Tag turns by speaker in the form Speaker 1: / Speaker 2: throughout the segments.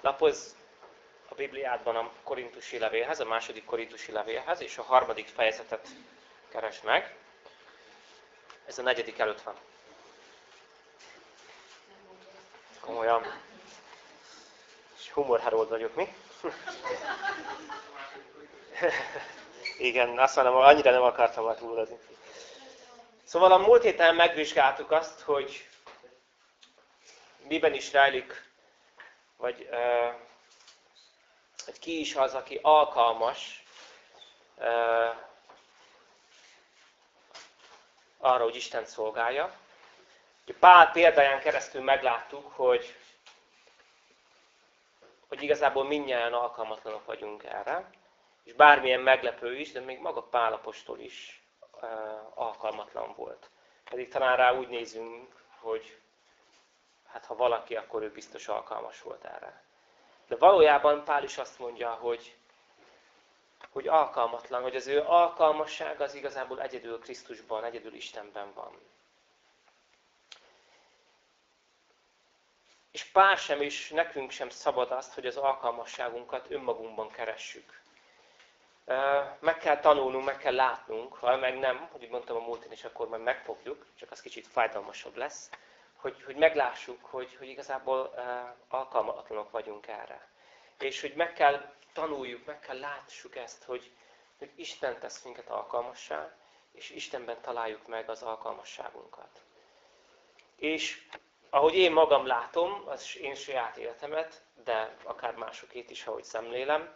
Speaker 1: lapoz a Bibliádban a korintusi levélhez, a második korintusi levélhez, és a harmadik fejezetet keres meg. Ez a negyedik előtt van. Komolyan. És humorharold vagyok, mi? Igen, azt mondom, annyira nem akartam már túlozni. Szóval a múlt héten megvizsgáltuk azt, hogy miben is rejlik, vagy hogy ki is az, aki alkalmas arra, hogy Isten szolgálja. Pál példáján keresztül megláttuk, hogy, hogy igazából mindnyáján alkalmatlanok vagyunk erre, és bármilyen meglepő is, de még maga Pálapostól is alkalmatlan volt. Pedig talán rá úgy nézünk, hogy hát ha valaki, akkor ő biztos alkalmas volt erre. De valójában Pál is azt mondja, hogy, hogy alkalmatlan, hogy az ő alkalmasság az igazából egyedül Krisztusban, egyedül Istenben van. És pár sem is, nekünk sem szabad azt, hogy az alkalmasságunkat önmagunkban keressük. Meg kell tanulnunk, meg kell látnunk, ha meg nem, hogy mondtam a múltin, és akkor majd megfogjuk, csak az kicsit fájdalmasabb lesz, hogy, hogy meglássuk, hogy, hogy igazából uh, alkalmatlanok vagyunk erre. És hogy meg kell tanuljuk, meg kell lássuk ezt, hogy, hogy Isten tesz minket alkalmassá, és Istenben találjuk meg az alkalmasságunkat. És ahogy én magam látom, az én saját életemet, de akár másokét is, ahogy szemlélem,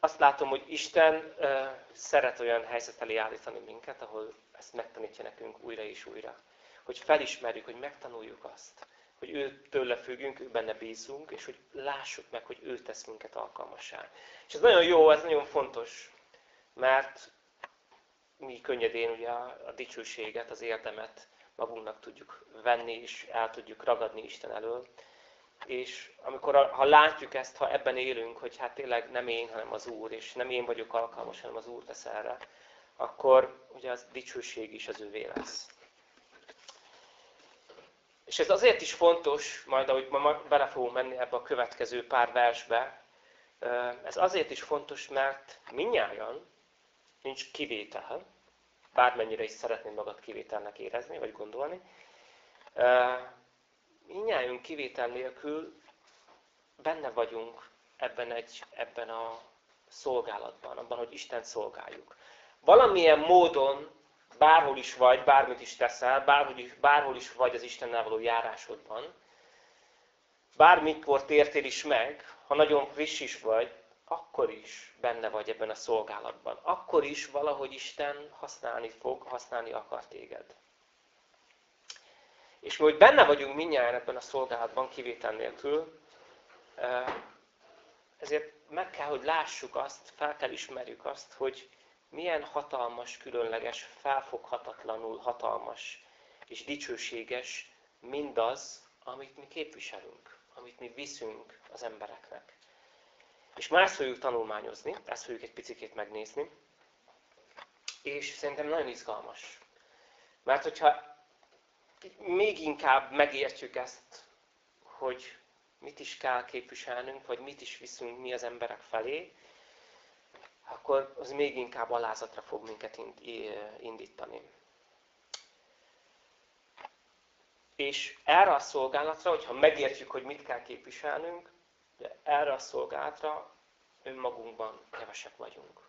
Speaker 1: azt látom, hogy Isten uh, szeret olyan helyzet elé állítani minket, ahol ezt megtanítja nekünk újra és újra hogy felismerjük, hogy megtanuljuk azt, hogy ő tőle függünk, ő benne bízunk, és hogy lássuk meg, hogy ő tesz minket alkalmassá. És ez nagyon jó, ez nagyon fontos, mert mi könnyedén ugye a dicsőséget, az érdemet magunknak tudjuk venni, és el tudjuk ragadni Isten elől. És amikor, ha látjuk ezt, ha ebben élünk, hogy hát tényleg nem én, hanem az Úr, és nem én vagyok alkalmas, hanem az Úr tesz erre, akkor ugye az dicsőség is az ővé lesz. És ez azért is fontos, majd ahogy ma bele fogunk menni ebbe a következő pár versbe, ez azért is fontos, mert minnyáján nincs kivétel, bármennyire is szeretném magad kivételnek érezni, vagy gondolni, minnyáján kivétel nélkül benne vagyunk ebben, egy, ebben a szolgálatban, abban, hogy Isten szolgáljuk. Valamilyen módon bárhol is vagy, bármit is teszel, bárhol is, bárhol is vagy az Istennel való járásodban, bármikor tértél is meg, ha nagyon friss is vagy, akkor is benne vagy ebben a szolgálatban. Akkor is valahogy Isten használni fog, használni akar téged. És mi, hogy benne vagyunk mindjárt ebben a szolgálatban, kivétel nélkül, ezért meg kell, hogy lássuk azt, fel kell ismerjük azt, hogy milyen hatalmas, különleges, felfoghatatlanul hatalmas és dicsőséges mindaz, amit mi képviselünk, amit mi viszünk az embereknek. És már ezt fogjuk tanulmányozni, ezt fogjuk egy picit megnézni, és szerintem nagyon izgalmas. Mert hogyha még inkább megértjük ezt, hogy mit is kell képviselnünk, vagy mit is viszünk mi az emberek felé, akkor az még inkább alázatra fog minket indítani. És erre a szolgálatra, hogyha megértjük, hogy mit kell képviselnünk, de erre a szolgálatra önmagunkban kevesek vagyunk.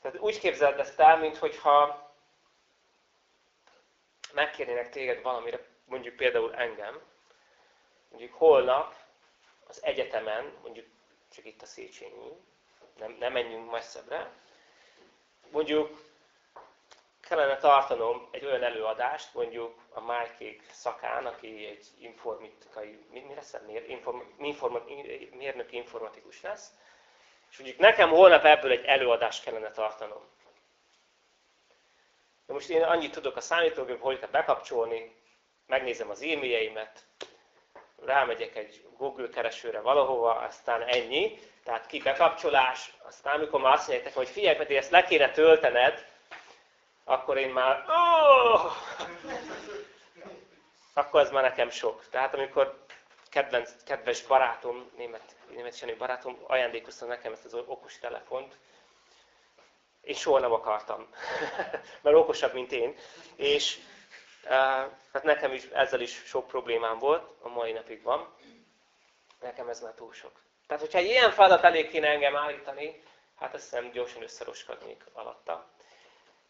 Speaker 1: Tehát úgy képzeld ezt el, mintha megkérnének téged valamire, mondjuk például engem, mondjuk holnap az egyetemen, mondjuk csak itt a Széchenyi, nem, nem menjünk messzebbre. Mondjuk kellene tartanom egy olyan előadást, mondjuk a Márkék szakán, aki egy informatikai, mi, mi lesz? Mér, inform, informa, mérnök informatikus lesz, és mondjuk nekem holnap ebből egy előadást kellene tartanom. De most én annyit tudok a számítógép, hogy kell bekapcsolni, megnézem az e-mailjeimet, rámegyek egy Google keresőre valahova, aztán ennyi, tehát ki bekapcsolás, aztán amikor már azt mondják hogy figyelj, pedig ezt le kéne töltened, akkor én már, oh! akkor ez már nekem sok. Tehát amikor kedvenc, kedves barátom, német, német barátom ajándékozta nekem ezt az okos telefont, én soha nem akartam, mert okosabb, mint én. És hát nekem is ezzel is sok problémám volt, a mai napig van. Nekem ez már túl sok. Tehát, hogyha egy ilyen feladat elég kéne engem állítani, hát azt hiszem gyorsan összeroskadnék alatta.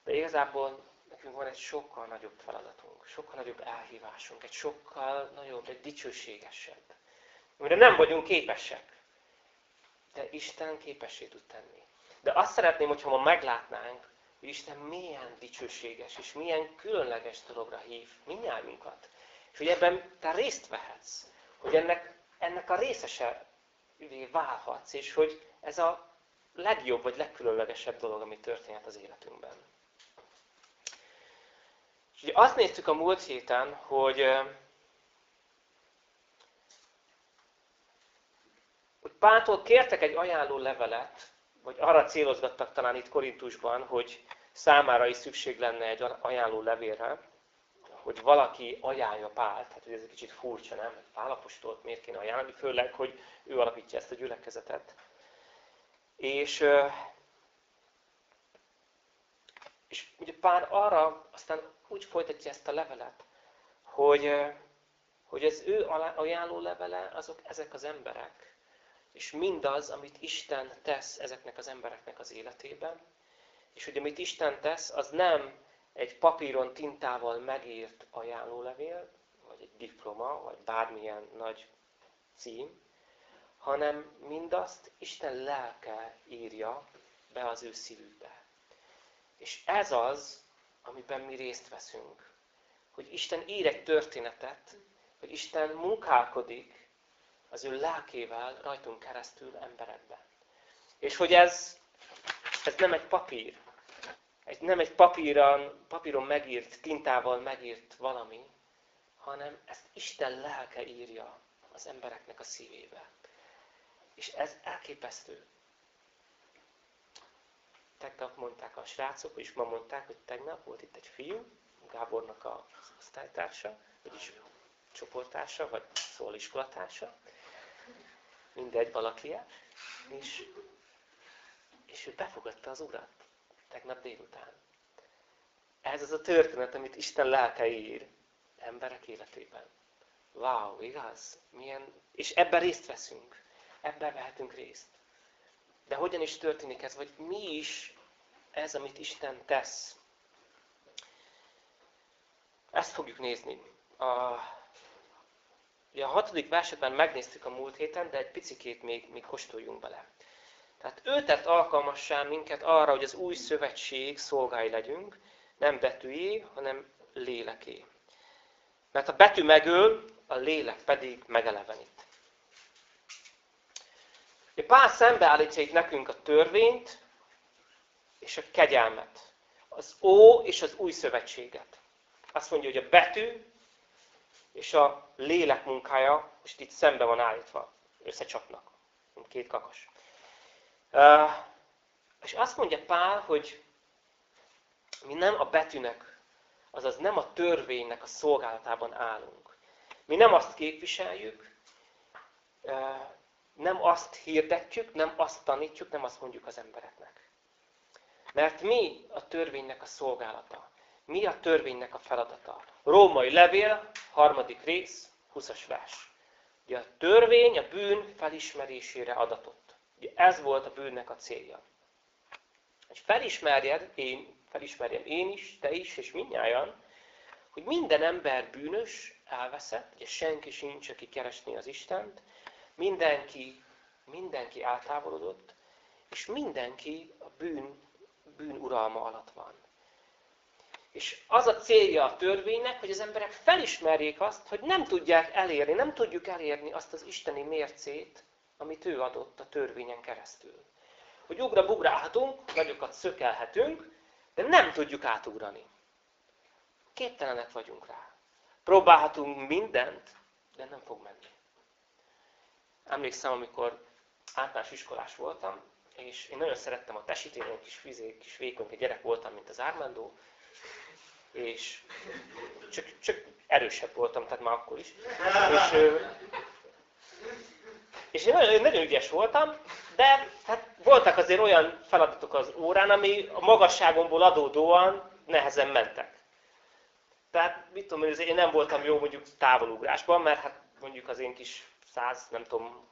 Speaker 1: De igazából nekünk van egy sokkal nagyobb feladatunk, sokkal nagyobb elhívásunk, egy sokkal nagyobb, egy dicsőségesebb, amire nem vagyunk képesek. De Isten képessé tud tenni. De azt szeretném, hogyha ma meglátnánk, hogy Isten milyen dicsőséges és milyen különleges dologra hív minnyájunkat. És hogy ebben te részt vehetsz, hogy ennek, ennek a részese válhatsz, és hogy ez a legjobb vagy legkülönlegesebb dolog, ami történhet az életünkben. És ugye azt néztük a múlt héten, hogy, hogy Páltól kértek egy ajánló levelet, vagy arra célozgattak talán itt Korintusban, hogy számára is szükség lenne egy ajánló levélre, hogy valaki ajánlja Pált. Hát ez egy kicsit furcsa, nem? Pálapostolt miért kéne ajánlani? Főleg, hogy ő alapítja ezt a gyülekezetet. És, és ugye Pál arra aztán úgy folytatja ezt a levelet, hogy, hogy az ő ajánló levele azok ezek az emberek, és mindaz, amit Isten tesz ezeknek az embereknek az életében, és hogy amit Isten tesz, az nem egy papíron tintával megírt ajánlólevél, vagy egy diploma, vagy bármilyen nagy cím, hanem mindazt Isten lelke írja be az ő szívükbe. És ez az, amiben mi részt veszünk. Hogy Isten ír egy történetet, hogy Isten munkálkodik az ő lelkével rajtunk keresztül emberekben. És hogy ez, ez nem egy papír, egy, nem egy papíron, papíron megírt, tintával megírt valami, hanem ezt Isten lelke írja az embereknek a szívébe. És ez elképesztő. Tegnap mondták a srácok, és ma mondták, hogy tegnap volt itt egy fiú, Gábornak a osztálytársa, vagyis csoporttársa, vagy szól iskolatársa, mindegy, valaki és, és ő befogadta az Urat tegnap délután. Ez az a történet, amit Isten lelke ír emberek életében. Wow, igaz? Milyen... És ebben részt veszünk. Ebben vehetünk részt. De hogyan is történik ez? Vagy mi is ez, amit Isten tesz? Ezt fogjuk nézni. A Ugye a hatodik versetben megnéztük a múlt héten, de egy picikét még, még kostoljunk bele. Tehát ő tett alkalmassá minket arra, hogy az új szövetség szolgái legyünk, nem betűjé, hanem léleké. Mert a betű megöl, a lélek pedig megelevenít. Pál szembeállítja itt nekünk a törvényt és a kegyelmet. Az Ó és az új szövetséget. Azt mondja, hogy a betű és a lélek munkája most itt szembe van állítva, összecsapnak, mint két kakas. És azt mondja Pál, hogy mi nem a betűnek, azaz nem a törvénynek a szolgálatában állunk. Mi nem azt képviseljük, nem azt hirdetjük, nem azt tanítjuk, nem azt mondjuk az embereknek. Mert mi a törvénynek a szolgálata? Mi a törvénynek a feladata? Római levél, harmadik rész, 20-as vers. Ugye a törvény a bűn felismerésére adatott. Ugye ez volt a bűnnek a célja. Hogy felismerjed, én, felismerjem én is, te is, és mindnyájan, hogy minden ember bűnös, elveszett, ugye senki sincs, aki keresné az Istent, mindenki, mindenki eltávolodott, és mindenki a bűn, bűn uralma alatt van. És az a célja a törvénynek, hogy az emberek felismerjék azt, hogy nem tudják elérni, nem tudjuk elérni azt az isteni mércét, amit ő adott a törvényen keresztül. Hogy ugra-bugrálhatunk, nagyokat szökelhetünk, de nem tudjuk átugrani. Képtelenek vagyunk rá. Próbálhatunk mindent, de nem fog menni. Emlékszem, amikor általános iskolás voltam, és én nagyon szerettem a tesit, én egy kis, fizé, kis vékony gyerek voltam, mint az Ármándó, és csak, csak erősebb voltam, tehát már akkor is. És, és én nagyon, nagyon ügyes voltam, de hát voltak azért olyan feladatok az órán, ami a magasságomból adódóan nehezen mentek. Tehát, mit tudom, én nem voltam jó mondjuk távolugrásban, mert hát mondjuk az én kis 100, nem tudom,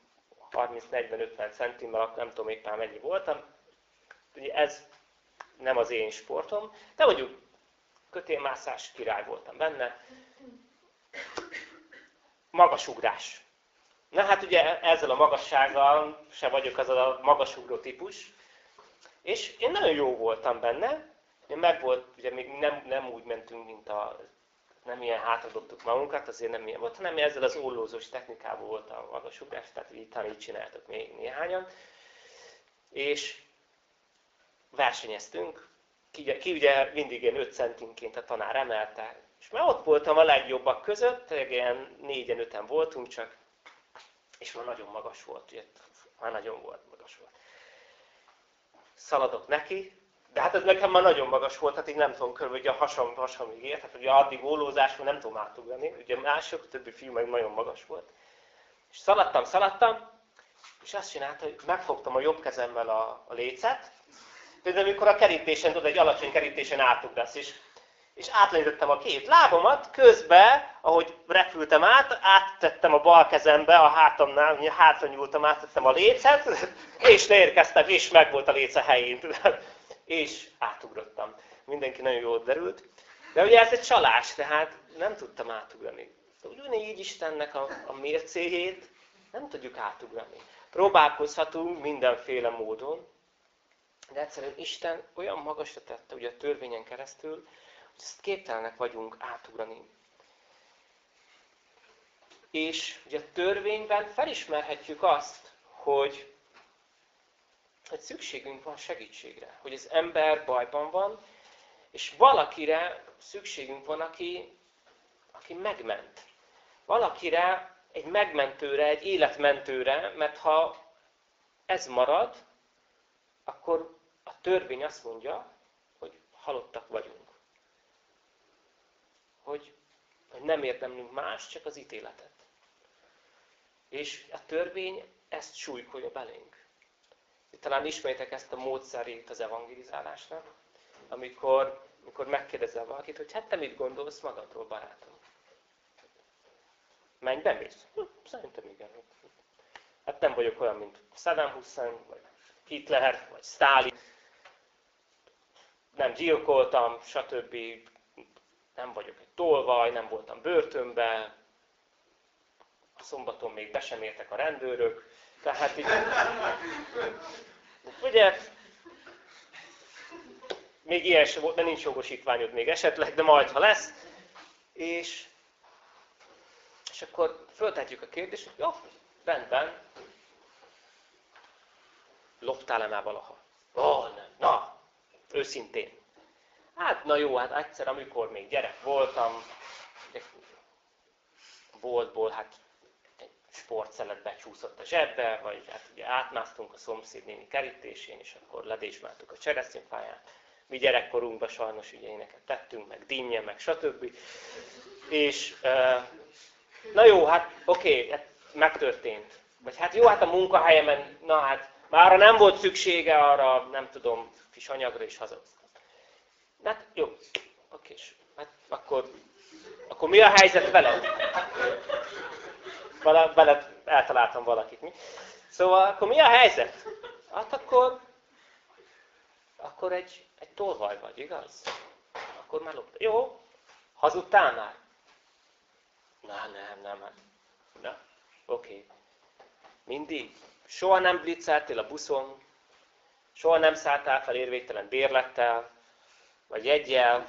Speaker 1: 30-40-50 centimmel, nem tudom éppen mennyi voltam. Ugye ez nem az én sportom, de mondjuk kötélmászás király voltam benne. Magasugrás. Na hát ugye ezzel a magassággal se vagyok az a magasugró típus. És én nagyon jó voltam benne. Én meg volt, ugye még nem, nem úgy mentünk, mint a nem ilyen hátradobtuk magunkat, azért nem ilyen volt, hanem ezzel az ollózós technikával volt a magasugrás, tehát így, így csináltak még néhányan. És versenyeztünk, ki, ki ugye mindig ilyen 5 centinként a tanár emelte, és már ott voltam a legjobbak között, ilyen négyen, öten voltunk csak, és már nagyon magas volt, ugye, már nagyon volt, magas volt. Szaladok neki, de hát ez nekem már nagyon magas volt, hát így nem tudom, körülbelül a hasam, hasamig ért, hát ugye addig ólózásban nem tudom átugrani, ugye mások, többi fiú meg nagyon magas volt. És szaladtam, szaladtam, és azt csinálta, hogy megfogtam a jobb kezemmel a, a lécet, például amikor a kerítésen, tudod, egy alacsony kerítésen átugrasz, és, és átlenítettem a két lábomat, közben, ahogy repültem át, áttettem a bal kezembe, a hátamnál, hátra nyúltam, áttettem a lécet, és leérkeztem, és meg volt a léce helyén. És átugrottam. Mindenki nagyon jól derült. De ugye ez egy csalás, tehát nem tudtam átugrani. Ugyanígy Istennek a, a mércéjét nem tudjuk átugrani. Próbálkozhatunk mindenféle módon, de egyszerűen Isten olyan magasra tette ugye a törvényen keresztül, ezt képtelenek vagyunk átugrani. És ugye a törvényben felismerhetjük azt, hogy hogy szükségünk van segítségre, hogy az ember bajban van, és valakire szükségünk van, aki, aki megment. Valakire, egy megmentőre, egy életmentőre, mert ha ez marad, akkor a törvény azt mondja, hogy halottak vagyunk. Hogy, nem érdemlünk más, csak az ítéletet. És a törvény ezt súlykolja belénk. Talán ismeritek ezt a módszerét az evangelizálásnak, amikor, amikor megkérdezel valakit, hogy hát te mit gondolsz magadról, barátom? Menj, bemész? Hm, szerintem igen. Hát nem vagyok olyan, mint Saddam Hussein, vagy Hitler, vagy Stalin. Nem gyilkoltam, stb. Nem vagyok egy tolvaj, nem voltam börtönbe. A szombaton még be sem értek a rendőrök. Tehát így... Ugye, még ilyen sem volt, de nincs jogosítványod még esetleg, de majd, ha lesz. És, és akkor föltetjük a kérdést, hogy jó, rendben, loptál-e már valaha? Ó, oh, nem, na, őszintén. Hát, na jó, hát egyszer, amikor még gyerek voltam, boltból, hát sportszelet becsúszott a zsebbe, vagy hát ugye átmásztunk a szomszéd néni kerítésén, és akkor ledésmáltuk a cseresznyefáját. Mi gyerekkorunkban sajnos ugye éneket tettünk, meg dinnye, meg stb. És na jó, hát oké, okay, hát megtörtént. Vagy hát jó, hát a munkahelyemen, na hát már nem volt szüksége arra, nem tudom, kis anyagra is hazahoztam. Hát jó, oké, hát akkor, akkor mi a helyzet veled? Vele eltaláltam valakit. Mi? Szóval akkor mi a helyzet? Hát akkor, akkor egy, egy tolvaj vagy, igaz? Akkor már lopta. Jó, hazudtál már? Na, nem, nem, hát. Na, oké. Mindig. Soha nem blitzeltél a buszon, soha nem szálltál fel érvéktelen bérlettel, vagy egyel,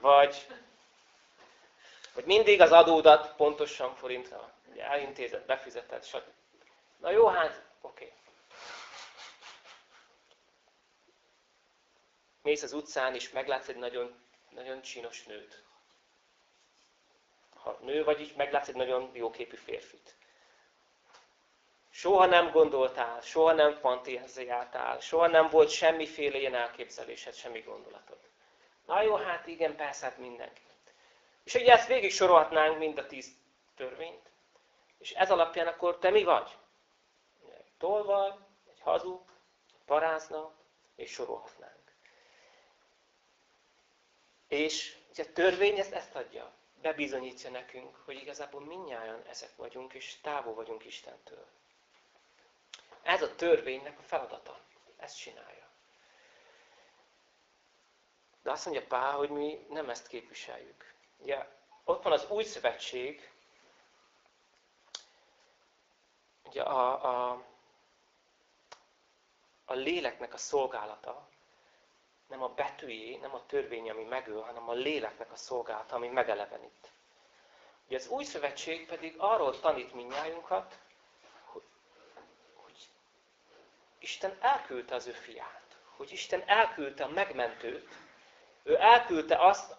Speaker 1: vagy hogy mindig az adódat pontosan forintra ugye elintézett, befizetett, stb. Na jó, hát, oké. Okay. Mész az utcán, és meglátsz egy nagyon, nagyon csinos nőt. Ha nő vagy, így meglátsz egy nagyon jóképű férfit. Soha nem gondoltál, soha nem fantéziáltál, soha nem volt semmiféle ilyen elképzelésed, semmi gondolatod. Na jó, hát igen, persze, hát mindenki. És ugye ezt végig sorolhatnánk mind a tíz törvényt, és ez alapján akkor te mi vagy? Egy tolvaj, egy hazug, egy parázna, és sorolhatnánk. És ugye a törvény ezt, ezt adja, bebizonyítja nekünk, hogy igazából minnyáján ezek vagyunk, és távol vagyunk Istentől. Ez a törvénynek a feladata. Ezt csinálja. De azt mondja Pál, hogy mi nem ezt képviseljük. Ugye, ott van az új szövetség, ugye a, a, a léleknek a szolgálata, nem a betűjé, nem a törvény, ami megöl, hanem a léleknek a szolgálata, ami megelevenít. Ugye az új szövetség pedig arról tanít minnyájunkat, hogy, hogy Isten elküldte az ő fiát, hogy Isten elküldte a megmentőt, ő elküldte azt,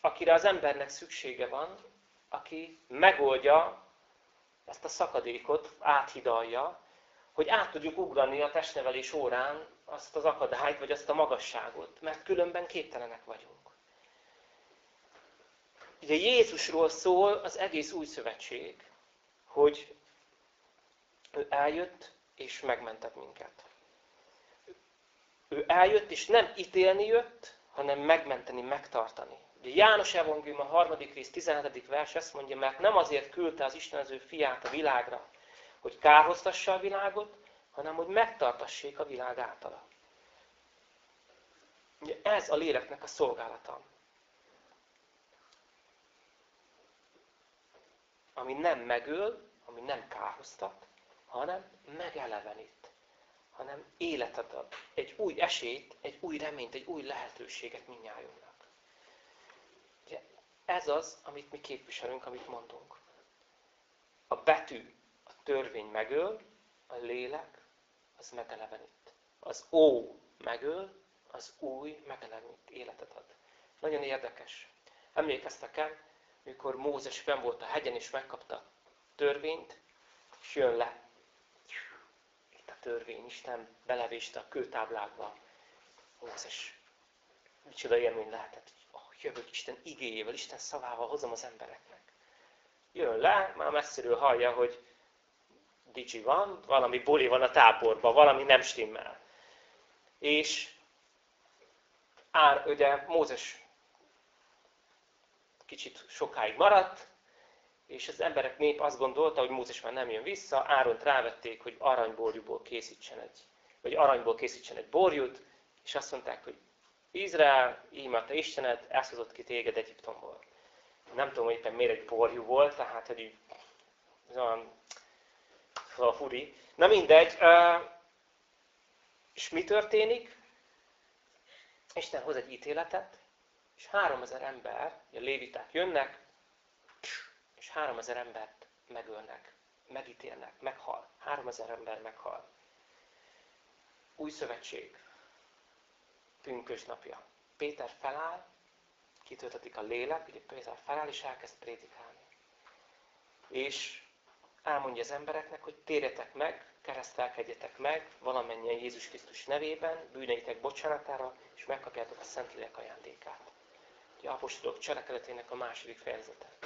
Speaker 1: akire az embernek szüksége van, aki megoldja ezt a szakadékot, áthidalja, hogy át tudjuk ugrani a testnevelés órán azt az akadályt, vagy azt a magasságot, mert különben képtelenek vagyunk. Ugye Jézusról szól az egész új szövetség, hogy ő eljött és megmentett minket. Ő eljött és nem ítélni jött, hanem megmenteni, megtartani. Ugye János Evangélium a harmadik rész 17. vers ezt mondja, mert nem azért küldte az Isten az ő fiát a világra, hogy kárhoztassa a világot, hanem hogy megtartassék a világ általa. Ugye ez a léleknek a szolgálata. Ami nem megöl, ami nem kárhoztat, hanem megelevenít, hanem életet ad. Egy új esélyt, egy új reményt, egy új lehetőséget minnyájunknak. Ugye ez az, amit mi képviselünk, amit mondunk. A betű, a törvény megöl, a lélek, az megelevenít. Az ó megöl, az új, megelevenít életet ad. Nagyon érdekes. Emlékeztek el, mikor Mózes fenn volt a hegyen, és megkapta a törvényt, és jön le. Törvény, Isten belevéste a kőtáblákba. Mózes, micsoda élmény lehetett. Oh, jövök Isten igéjével, Isten szavával hozom az embereknek. Jön le, már messziről hallja, hogy dicsi van, valami buli van a táborban, valami nem stimmel. És Ár, ugye Mózes kicsit sokáig maradt, és az emberek nép azt gondolta, hogy Mózes már nem jön vissza, Áront rávették, hogy aranyborjúból készítsen egy, vagy aranyból készítsen egy borjút, és azt mondták, hogy Izrael, íme te Istened, elhozott ki téged Egyiptomból. Nem tudom, hogy éppen miért egy borjú volt, tehát, hogy így olyan a furi. Na mindegy. És mi történik? Isten hoz egy ítéletet, és három ezer ember, a léviták jönnek, és három ezer embert megölnek, megítélnek, meghal. Három ezer ember meghal. Új szövetség. Pünkös napja. Péter feláll, kitöltetik a lélek, ugye Péter feláll, és elkezd prédikálni. És elmondja az embereknek, hogy térjetek meg, keresztelkedjetek meg valamennyien Jézus Krisztus nevében, bűneitek bocsánatára, és megkapjátok a Szentlélek ajándékát. Ugye apostolok cselekedetének a második fejezete.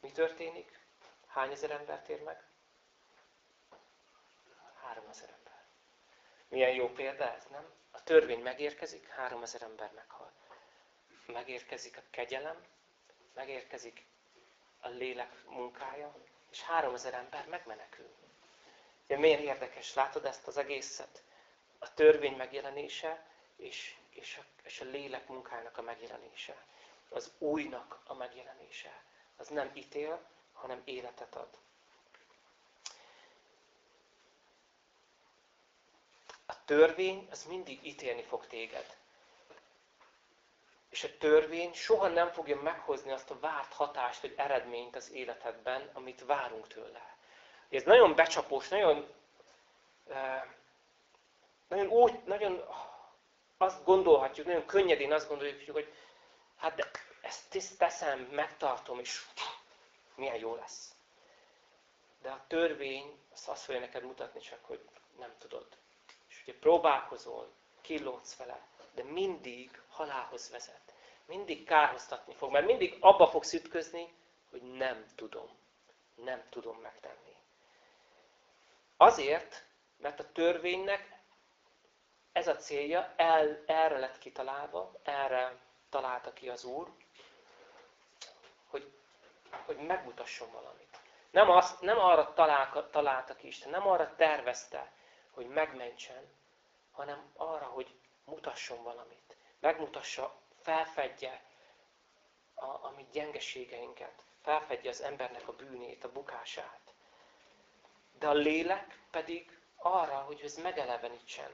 Speaker 1: Mi történik? Hány ezer ember tér meg? Három ezer ember. Milyen jó példa ez, nem? A törvény megérkezik, három ezer ember meghal. Megérkezik a kegyelem, megérkezik a lélek munkája, és három ezer ember megmenekül. Ugye miért érdekes? Látod ezt az egészet? A törvény megjelenése, és, és, a, és a lélek munkájának a megjelenése. Az újnak a megjelenése. Az nem ítél, hanem életet ad. A törvény az mindig ítélni fog téged. És a törvény soha nem fogja meghozni azt a várt hatást, vagy eredményt az életedben, amit várunk tőle. Ez nagyon becsapós, nagyon, nagyon úgy, nagyon azt gondolhatjuk, nagyon könnyedén azt gondoljuk, hogy hát de ezt teszem, megtartom, és milyen jó lesz. De a törvény azt, azt fogja neked mutatni csak, hogy nem tudod. És ugye próbálkozol, kilódsz vele, de mindig halálhoz vezet. Mindig kárhoztatni fog, mert mindig abba fogsz ütközni, hogy nem tudom. Nem tudom megtenni. Azért, mert a törvénynek ez a célja, el, erre lett kitalálva, erre találta ki az Úr, hogy megmutasson valamit. Nem, azt, nem arra találta, találta ki Isten, nem arra tervezte, hogy megmentsen, hanem arra, hogy mutasson valamit. Megmutassa, felfedje a, a mi gyengeségeinket, felfedje az embernek a bűnét, a bukását. De a lélek pedig arra, hogy ez megelevenítsen.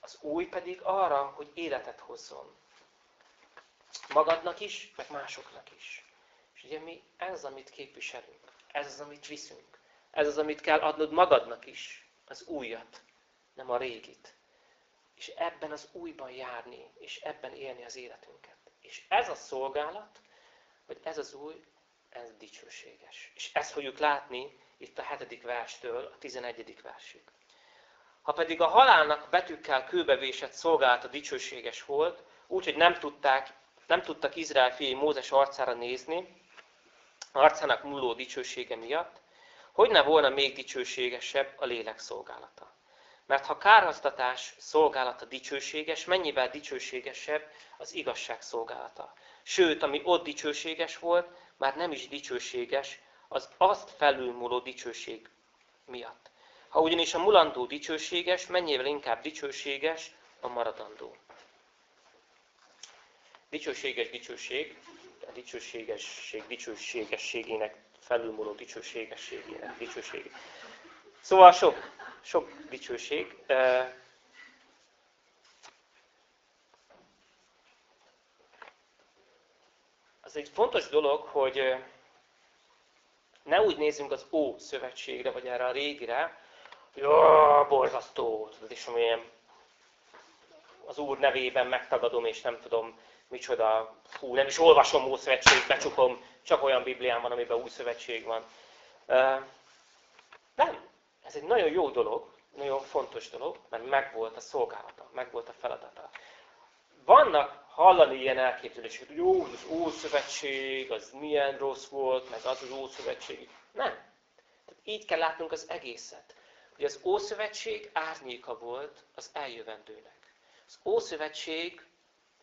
Speaker 1: Az új pedig arra, hogy életet hozzon. Magadnak is, meg másoknak is. Ugye mi ez az, amit képviselünk. Ez az, amit viszünk. Ez az, amit kell adnod magadnak is. Az újat, nem a régit. És ebben az újban járni, és ebben élni az életünket. És ez a szolgálat, vagy ez az új, ez dicsőséges. És ezt fogjuk látni itt a hetedik verstől a tizenegyedik versig. Ha pedig a halálnak betűkkel kőbevésett szolgálata dicsőséges volt, úgyhogy nem tudták, nem tudtak Izrael fiai Mózes arcára nézni, arcának múló dicsősége miatt, hogy ne volna még dicsőségesebb a lélek szolgálata. Mert ha kárhoztatás szolgálata dicsőséges, mennyivel dicsőségesebb az igazság szolgálata. Sőt, ami ott dicsőséges volt, már nem is dicsőséges az azt felülmúló dicsőség miatt. Ha ugyanis a mulandó dicsőséges, mennyivel inkább dicsőséges a maradandó. Dicsőséges dicsőség, a dicsőségesség dicsőségességének felülmúló dicsőségességének dicsőség. Szóval sok, sok dicsőség. Az egy fontos dolog, hogy ne úgy nézzünk az Ó szövetségre, vagy erre a régire, hogy borzasztó, tudod, és amilyen az Úr nevében megtagadom, és nem tudom, micsoda, hú, nem is olvasom Ó szövetség, becsukom, csak olyan Biblián van, amiben új szövetség van. Nem, ez egy nagyon jó dolog, nagyon fontos dolog, mert megvolt a szolgálata, megvolt a feladata. Vannak hallani ilyen elképzeléseket, hogy jó, az Ószövetség, az milyen rossz volt, meg az az Ószövetség. Nem. Tehát így kell látnunk az egészet. Hogy az Ószövetség árnyéka volt az eljövendőnek. Az Ószövetség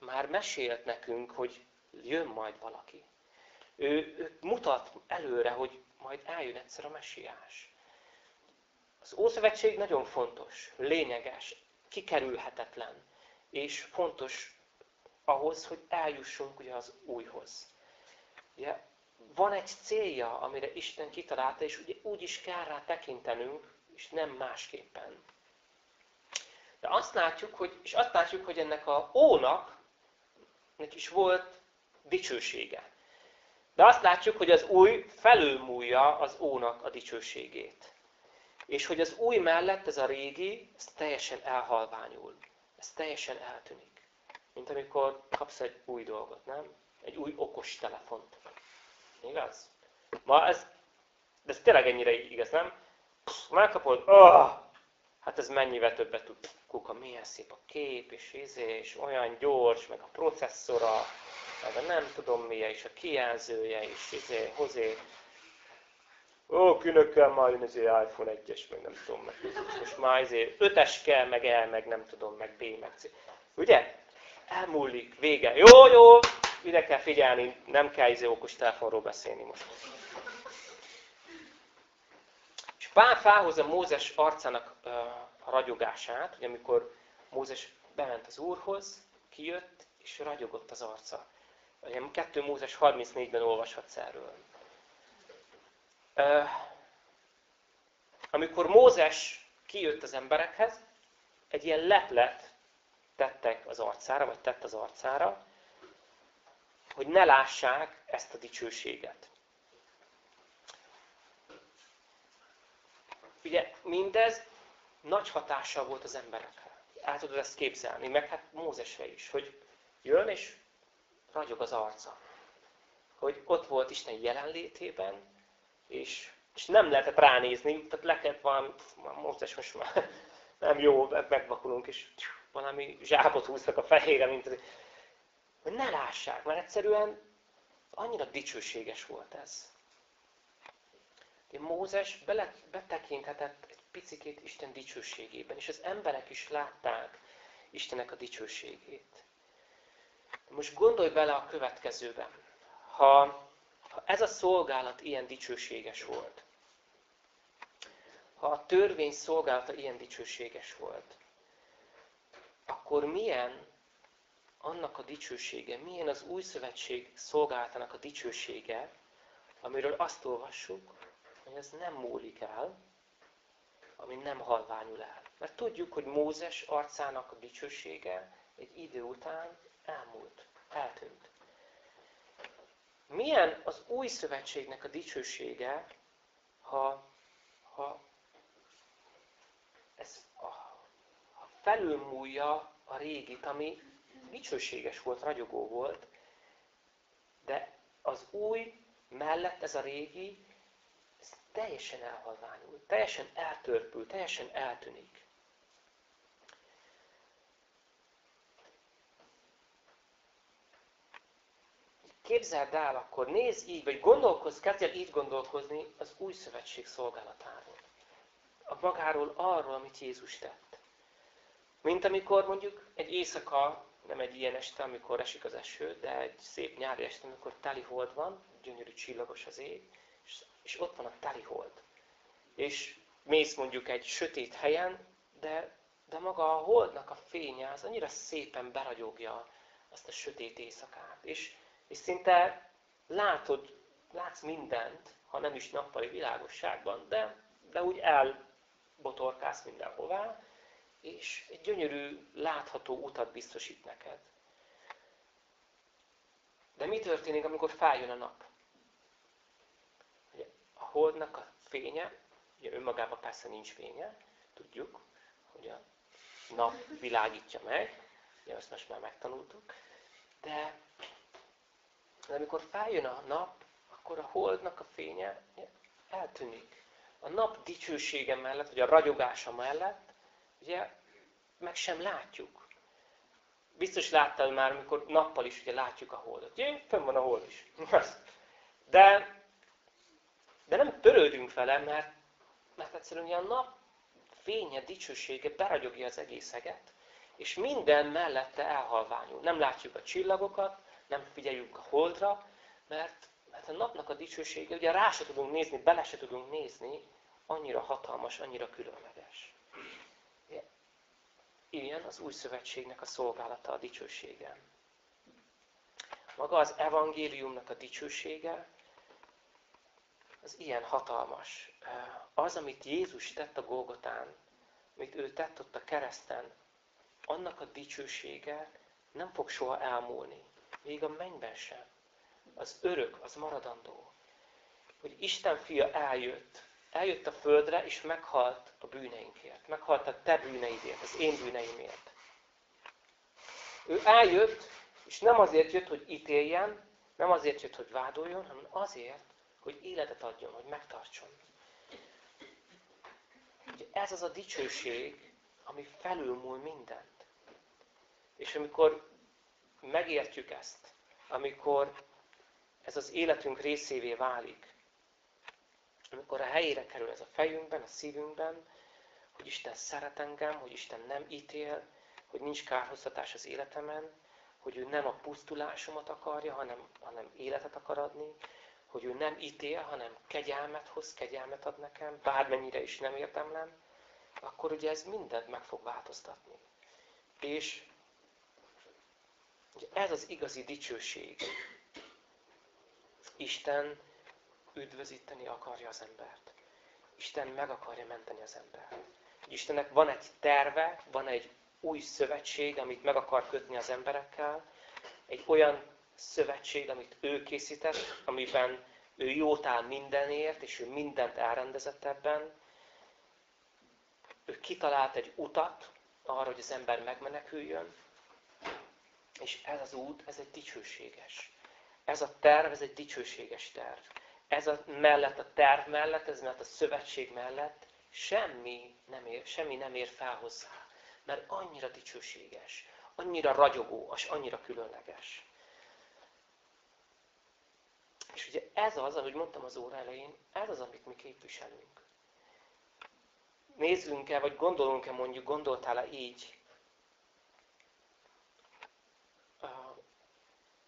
Speaker 1: már mesélt nekünk, hogy jön majd valaki. Ő, ő mutat előre, hogy majd eljön egyszer a messiás. Az Ószövetség nagyon fontos, lényeges, kikerülhetetlen, és fontos ahhoz, hogy eljussunk ugye az újhoz. Ugye, van egy célja, amire Isten kitalálta, és ugye úgy is kell rá tekintenünk, és nem másképpen. De azt látjuk, hogy, és azt látjuk, hogy ennek a ónak nek is volt dicsősége. De azt látjuk, hogy az új felülmúlja az ónak a dicsőségét. És hogy az új mellett ez a régi, ez teljesen elhalványul. Ez teljesen eltűnik. Mint amikor kapsz egy új dolgot, nem? Egy új okos telefont. Igaz? Ma ez, de ez tényleg ennyire igaz, nem? Megkapod, oh, hát ez mennyivel többet tud. Kuka, milyen szép a kép, és izé, és olyan gyors, meg a processzora, meg a nem tudom milyen, és a kijelzője, és izé, hozé. Ó, künökkel már jön az iPhone 1-es, meg nem tudom, meg most már izé 5-es kell, meg el, meg nem tudom, meg B, meg C. Ugye? elmúlik, vége. Jó, jó, ide kell figyelni, nem kell izé okos telefonról beszélni most. Pál felhozza Mózes arcának a ragyogását, hogy amikor Mózes bement az Úrhoz, kijött, és ragyogott az arca. 2 Mózes 34-ben olvashatsz erről. Amikor Mózes kijött az emberekhez, egy ilyen leplet tettek az arcára, vagy tett az arcára, hogy ne lássák ezt a dicsőséget. Ugye mindez nagy hatással volt az emberekre. El tudod ezt képzelni, meg hát Mózesre is, hogy jön és ragyog az arca. Hogy ott volt Isten jelenlétében, és, és nem lehetett ránézni, tehát le kellett valami, Mózes most már nem jó, megvakulunk, és valami zsábot húztak a fejére, mint az, hogy ne lássák, mert egyszerűen Annyira dicsőséges volt ez. Mózes bele, betekinthetett egy picikét Isten dicsőségében, és az emberek is látták Istenek a dicsőségét. Most gondolj bele a következőben. Ha, ha ez a szolgálat ilyen dicsőséges volt, ha a törvény szolgálata ilyen dicsőséges volt, akkor milyen annak a dicsősége, milyen az új szövetség szolgálatának a dicsősége, amiről azt olvassuk, hogy ez nem múlik el, ami nem halványul el. Mert tudjuk, hogy Mózes arcának a dicsősége egy idő után elmúlt, eltűnt. Milyen az új szövetségnek a dicsősége, ha, ha ez ha felülmúlja a régit, ami dicsőséges volt, ragyogó volt, de az új mellett ez a régi, teljesen elhalványul, teljesen eltörpül, teljesen eltűnik. Képzeld el, akkor nézz így, vagy gondolkozz, kezdj el így gondolkozni az új szövetség szolgálatáról. A magáról, arról, amit Jézus tett. Mint amikor mondjuk egy éjszaka, nem egy ilyen este, amikor esik az eső, de egy szép nyári este, amikor teli hold van, gyönyörű csillagos az ég, és, ott van a teli hold. És mész mondjuk egy sötét helyen, de, de maga a holdnak a fénye az annyira szépen beragyogja azt a sötét éjszakát. És, és szinte látod, látsz mindent, ha nem is nappali világosságban, de, de úgy elbotorkálsz mindenhová, és egy gyönyörű, látható utat biztosít neked. De mi történik, amikor feljön a nap? Holdnak a fénye, ugye önmagában persze nincs fénye, tudjuk, hogy a nap világítja meg, ugye azt most már megtanultuk, de, de amikor feljön a nap, akkor a holdnak a fénye eltűnik. A nap dicsősége mellett, vagy a ragyogása mellett ugye meg sem látjuk. Biztos láttál már, amikor nappal is ugye látjuk a holdat. Ugye, fönn van a hold is. De, de nem törődünk vele, mert, mert egyszerűen a nap fénye, dicsősége beragyogja az egész eget, és minden mellette elhalványul. Nem látjuk a csillagokat, nem figyeljünk a holdra, mert, mert a napnak a dicsősége, ugye rá se tudunk nézni, bele se tudunk nézni, annyira hatalmas, annyira különleges. Ilyen az új szövetségnek a szolgálata, a dicsősége. Maga az evangéliumnak a dicsősége, az ilyen hatalmas. Az, amit Jézus tett a Golgotán, amit ő tett ott a kereszten, annak a dicsősége nem fog soha elmúlni. Még a mennyben sem. Az örök, az maradandó. Hogy Isten fia eljött, eljött a földre, és meghalt a bűneinkért. Meghalt a te bűneidért, az én bűneimért. Ő eljött, és nem azért jött, hogy ítéljen, nem azért jött, hogy vádoljon, hanem azért, hogy életet adjon, hogy megtartson. Ugye ez az a dicsőség, ami felülmúl mindent. És amikor megértjük ezt, amikor ez az életünk részévé válik, amikor a helyére kerül ez a fejünkben, a szívünkben, hogy Isten szeret engem, hogy Isten nem ítél, hogy nincs kárhoztatás az életemen, hogy ő nem a pusztulásomat akarja, hanem, hanem életet akar adni, hogy ő nem ítél, hanem kegyelmet hoz, kegyelmet ad nekem, bármennyire is nem érdemlem, akkor ugye ez mindent meg fog változtatni. És ugye ez az igazi dicsőség. Isten üdvözíteni akarja az embert. Isten meg akarja menteni az embert. Istennek van egy terve, van egy új szövetség, amit meg akar kötni az emberekkel, egy olyan szövetség, amit ő készített, amiben ő jót áll mindenért, és ő mindent elrendezett ebben. Ő kitalált egy utat arra, hogy az ember megmeneküljön, és ez az út, ez egy dicsőséges. Ez a terv, ez egy dicsőséges terv ez a mellett, a terv mellett, ez mellett a szövetség mellett semmi nem ér, semmi nem ér fel hozzá. Mert annyira dicsőséges, annyira ragyogó, és annyira különleges. És ugye ez az, ahogy mondtam az óra elején, ez az, amit mi képviselünk. Nézzünk-e, vagy gondolunk-e mondjuk, gondoltál-e így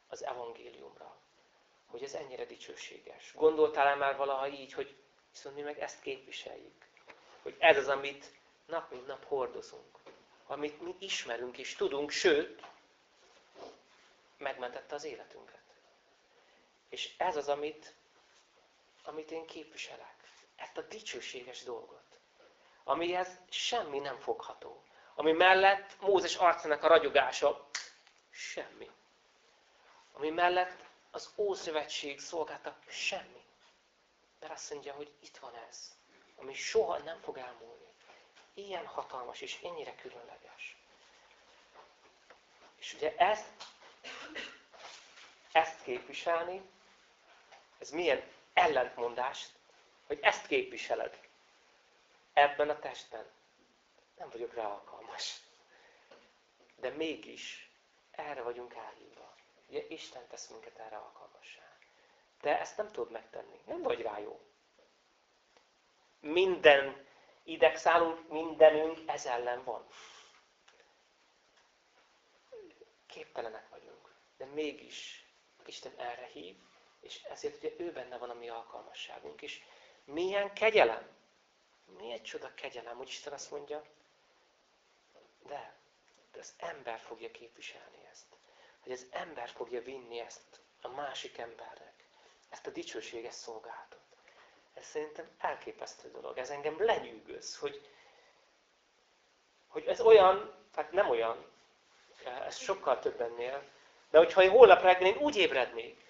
Speaker 1: az evangéliumra, hogy ez ennyire dicsőséges. Gondoltál-e már valaha így, hogy viszont mi meg ezt képviseljük? Hogy ez az, amit nap mint nap hordozunk. Amit mi ismerünk és tudunk, sőt, megmentette az életünket. És ez az, amit, amit én képviselek. Ezt a dicsőséges dolgot. Amihez semmi nem fogható. Ami mellett Mózes arcának a ragyogása semmi. Ami mellett az Ószövetség szolgálta semmi. Mert azt mondja, hogy itt van ez, ami soha nem fog elmúlni. Ilyen hatalmas és ennyire különleges. És ugye ezt, ezt képviselni, ez milyen ellentmondás, hogy ezt képviseled ebben a testben. Nem vagyok rá alkalmas. De mégis erre vagyunk elhívva. Ugye Isten tesz minket erre alkalmassá. De ezt nem tudod megtenni. Nem vagy rá jó. Minden idegszálunk, mindenünk ez ellen van. Képtelenek vagyunk. De mégis Isten erre hív, és ezért ugye ő benne van a mi alkalmasságunk. És milyen kegyelem! Milyen csoda kegyelem, hogy Isten azt mondja, de, de az ember fogja képviselni ezt hogy az ember fogja vinni ezt a másik embernek. Ezt a dicsőséges szolgálatot. Ez szerintem elképesztő dolog. Ez engem lenyűgöz, hogy, hogy ez olyan, hát nem olyan, ez sokkal több ennél, de hogyha én holnap reggel én úgy ébrednék,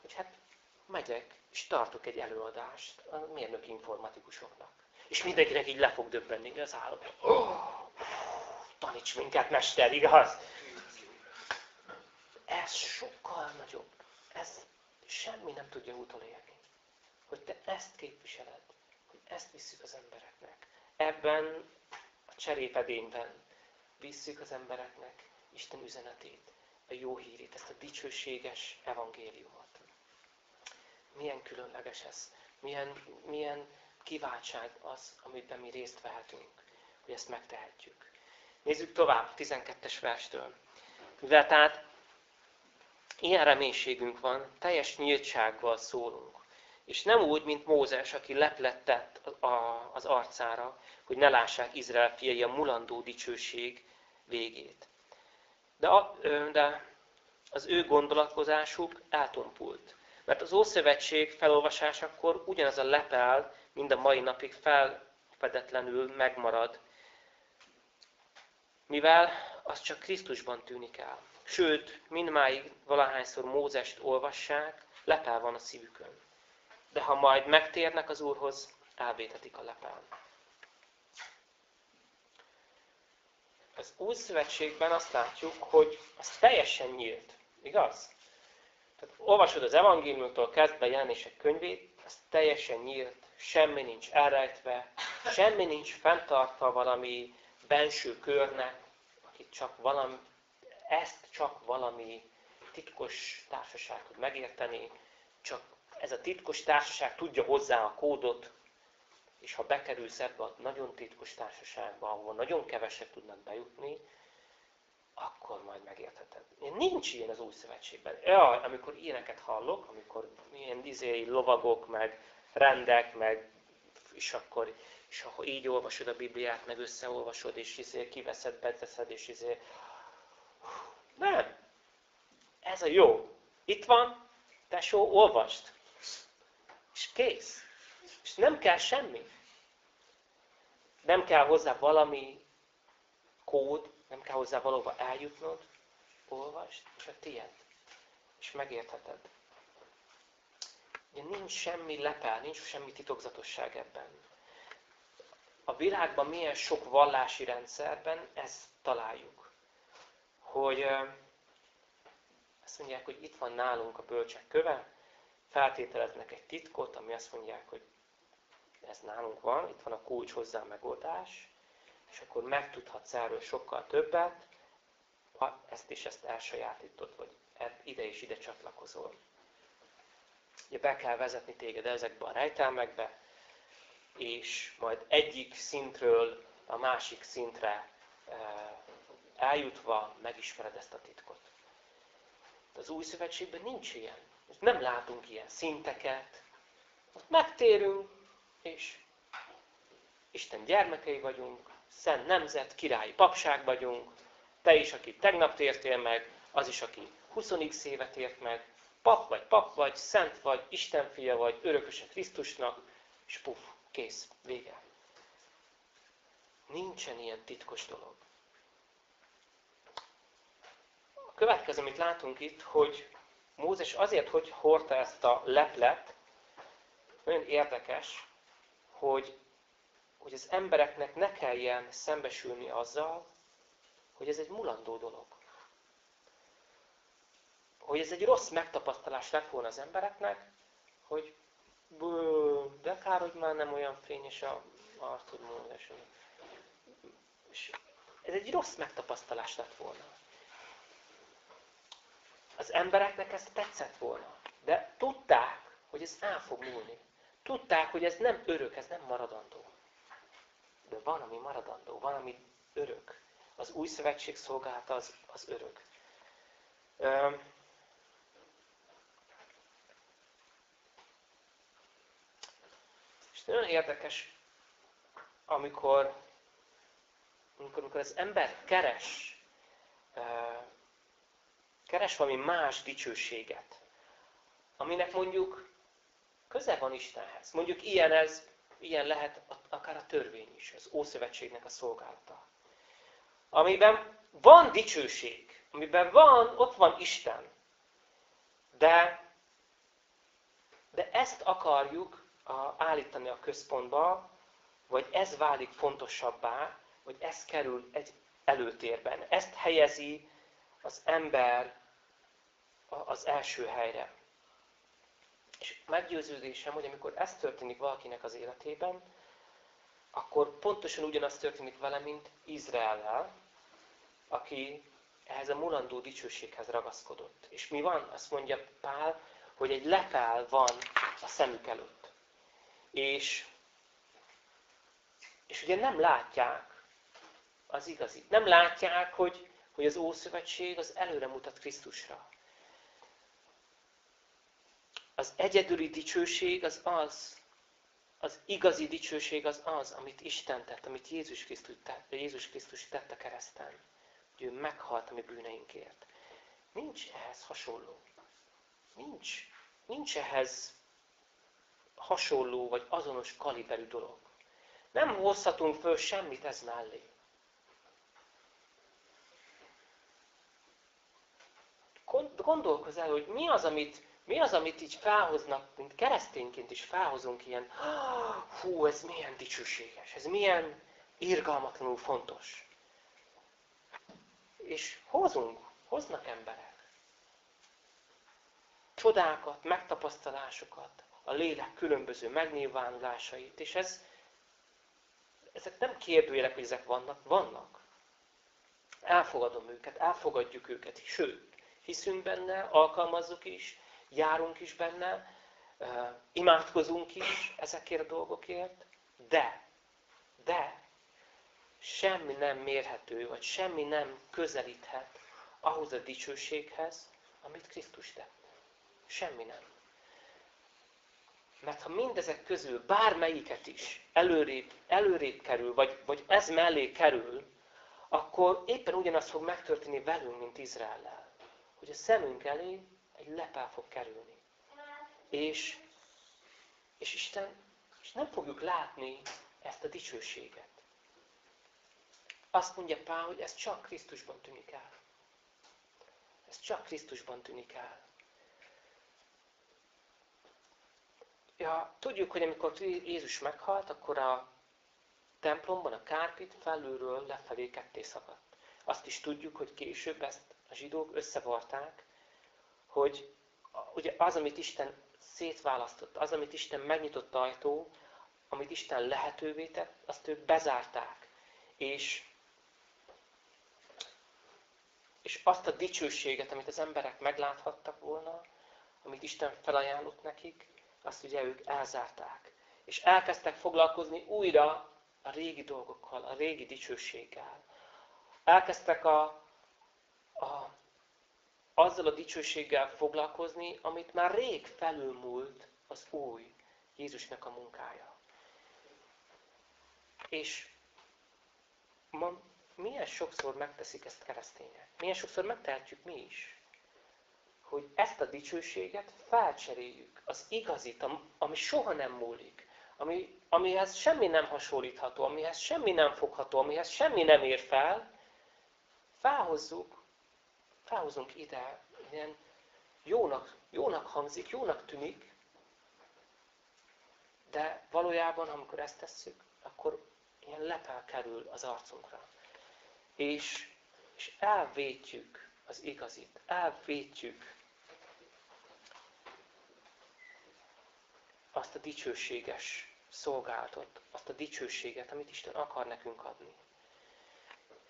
Speaker 1: hogy hát megyek, és tartok egy előadást a mérnök informatikusoknak. És mindenkinek így le fog döbbenni az állat. Oh, taníts minket, mester, igaz? Ez sokkal nagyobb. Ez semmi nem tudja utolérni. Hogy te ezt képviseled, hogy ezt visszük az embereknek. Ebben a cserépedényben visszük az embereknek Isten üzenetét, a jó hírét, ezt a dicsőséges evangéliumot. Milyen különleges ez, milyen, milyen kiváltság az, amiben mi részt vehetünk, hogy ezt megtehetjük. Nézzük tovább, 12-es verstől. Mivel tehát Ilyen reménységünk van, teljes nyíltsággal szólunk. És nem úgy, mint Mózes, aki leplettett az arcára, hogy ne lássák Izrael fiai a mulandó dicsőség végét. De, a, de az ő gondolatkozásuk eltompult. Mert az Ószövetség felolvasásakor ugyanaz a lepel mind a mai napig felfedetlenül megmarad, mivel az csak Krisztusban tűnik el. Sőt, mindmáig valahányszor Mózest olvassák, lepel van a szívükön. De ha majd megtérnek az Úrhoz, elvétetik a lepel. Az Új Szövetségben azt látjuk, hogy az teljesen nyílt. Igaz? Tehát olvasod az evangéliumtól kezdve jelenések könyvét, az teljesen nyílt, semmi nincs elrejtve, semmi nincs fenntartva valami benső körnek, akit csak valami, ezt csak valami titkos társaság tud megérteni, csak ez a titkos társaság tudja hozzá a kódot, és ha bekerülsz ebbe a nagyon titkos társaságba, ahol nagyon kevesek tudnak bejutni, akkor majd megértheted. Nincs ilyen az új szövetségben. Jaj, amikor ilyeneket hallok, amikor ilyen izéi lovagok, meg rendek, meg és akkor, és akkor így olvasod a Bibliát, meg összeolvasod, és izé kiveszed, beteszed, és izé, nem. Ez a jó. Itt van, tesó, olvast. És kész. És nem kell semmi. Nem kell hozzá valami kód, nem kell hozzá valóba eljutnod. Olvast, és a tiéd. És megértheted. Ugye nincs semmi lepel, nincs semmi titokzatosság ebben. A világban milyen sok vallási rendszerben ezt találjuk hogy azt mondják, hogy itt van nálunk a bölcsek köve, feltételeznek egy titkot, ami azt mondják, hogy ez nálunk van, itt van a kulcs hozzá megoldás, és akkor megtudhatsz erről sokkal többet, ha ezt és ezt elsajátítod, vagy ide és ide csatlakozol. ugye be kell vezetni téged ezekbe a rejtelmekbe, és majd egyik szintről a másik szintre eh, eljutva megismered ezt a titkot. Az új szövetségben nincs ilyen. Nem látunk ilyen szinteket. Ott megtérünk, és Isten gyermekei vagyunk, szent nemzet, királyi papság vagyunk, te is, aki tegnap tértél meg, az is, aki 20 évet ért meg, pap vagy, pap vagy, szent vagy, Isten fia vagy, örököse Krisztusnak, és puf, kész, vége. Nincsen ilyen titkos dolog. A következő, amit látunk itt, hogy Mózes azért, hogy hordta ezt a leplet, nagyon érdekes, hogy, hogy az embereknek ne kelljen szembesülni azzal, hogy ez egy mulandó dolog. Hogy ez egy rossz megtapasztalás lett volna az embereknek, hogy de kár, hogy már nem olyan fényes a arcod Mózes. És ez egy rossz megtapasztalás lett volna. Az embereknek ez tetszett volna. De tudták, hogy ez el fog múlni. Tudták, hogy ez nem örök, ez nem maradandó. De van, ami maradandó, van, ami örök. Az új szövetség szolgálata az, az örök. És nagyon érdekes, amikor, amikor, amikor az ember keres, keres valami más dicsőséget, aminek mondjuk köze van Istenhez. Mondjuk ilyen ez, ilyen lehet akár a törvény is, az Ószövetségnek a szolgálata. Amiben van dicsőség, amiben van, ott van Isten. De, de ezt akarjuk állítani a központba, vagy ez válik fontosabbá, vagy ez kerül egy előtérben. Ezt helyezi az ember az első helyre. És meggyőződésem, hogy amikor ez történik valakinek az életében, akkor pontosan ugyanaz történik vele, mint Izraellel, aki ehhez a mulandó dicsőséghez ragaszkodott. És mi van? Azt mondja Pál, hogy egy lepel van a szemük előtt. És, és ugye nem látják az igazit. Nem látják, hogy, hogy az Ószövetség az előre mutat Krisztusra. Az egyedüli dicsőség az az, az igazi dicsőség az az, amit Isten tett, amit Jézus Krisztus tett, Jézus Krisztus tett a kereszten. Hogy ő meghalt a mi bűneinkért. Nincs ehhez hasonló. Nincs. Nincs ehhez hasonló vagy azonos kaliberű dolog. Nem hozhatunk föl semmit ez mellé. Gondolkozz el, hogy mi az, amit mi az, amit így felhoznak, mint keresztényként is felhozunk ilyen, hú, ez milyen dicsőséges, ez milyen irgalmatlanul fontos. És hozunk, hoznak emberek. Csodákat, megtapasztalásokat, a lélek különböző megnyilvánulásait, és ez, ezek nem kérdőjelek, hogy ezek vannak, vannak. Elfogadom őket, elfogadjuk őket, sőt, hiszünk benne, alkalmazzuk is, járunk is benne, imádkozunk is ezekért a dolgokért, de, de semmi nem mérhető, vagy semmi nem közelíthet ahhoz a dicsőséghez, amit Krisztus tett. Semmi nem. Mert ha mindezek közül bármelyiket is előrébb, előrébb kerül, vagy, vagy ez mellé kerül, akkor éppen ugyanaz fog megtörténni velünk, mint Izraellel. Hogy a szemünk elé egy lepel fog kerülni. És, és Isten, és nem fogjuk látni ezt a dicsőséget. Azt mondja Pál, hogy ez csak Krisztusban tűnik el. Ez csak Krisztusban tűnik el. Ja, tudjuk, hogy amikor Jézus meghalt, akkor a templomban a kárpit felülről lefelé ketté szakadt. Azt is tudjuk, hogy később ezt a zsidók összevarták, hogy ugye az, amit Isten szétválasztott, az, amit Isten megnyitott ajtó, amit Isten lehetővé tett, azt ők bezárták. És, és azt a dicsőséget, amit az emberek megláthattak volna, amit Isten felajánlott nekik, azt ugye ők elzárták. És elkezdtek foglalkozni újra a régi dolgokkal, a régi dicsőséggel. Elkezdtek a, a, azzal a dicsőséggel foglalkozni, amit már rég felülmúlt az új Jézusnak a munkája. És ma milyen sokszor megteszik ezt keresztények? Milyen sokszor megtehetjük mi is? Hogy ezt a dicsőséget felcseréljük, az igazit, ami soha nem múlik, ami, amihez semmi nem hasonlítható, amihez semmi nem fogható, amihez semmi nem ér fel, felhozzuk, felhozunk ide, ilyen jónak, jónak hangzik, jónak tűnik, de valójában, amikor ezt tesszük, akkor ilyen lepel kerül az arcunkra. És, és elvétjük az igazit, elvétjük azt a dicsőséges szolgálatot, azt a dicsőséget, amit Isten akar nekünk adni.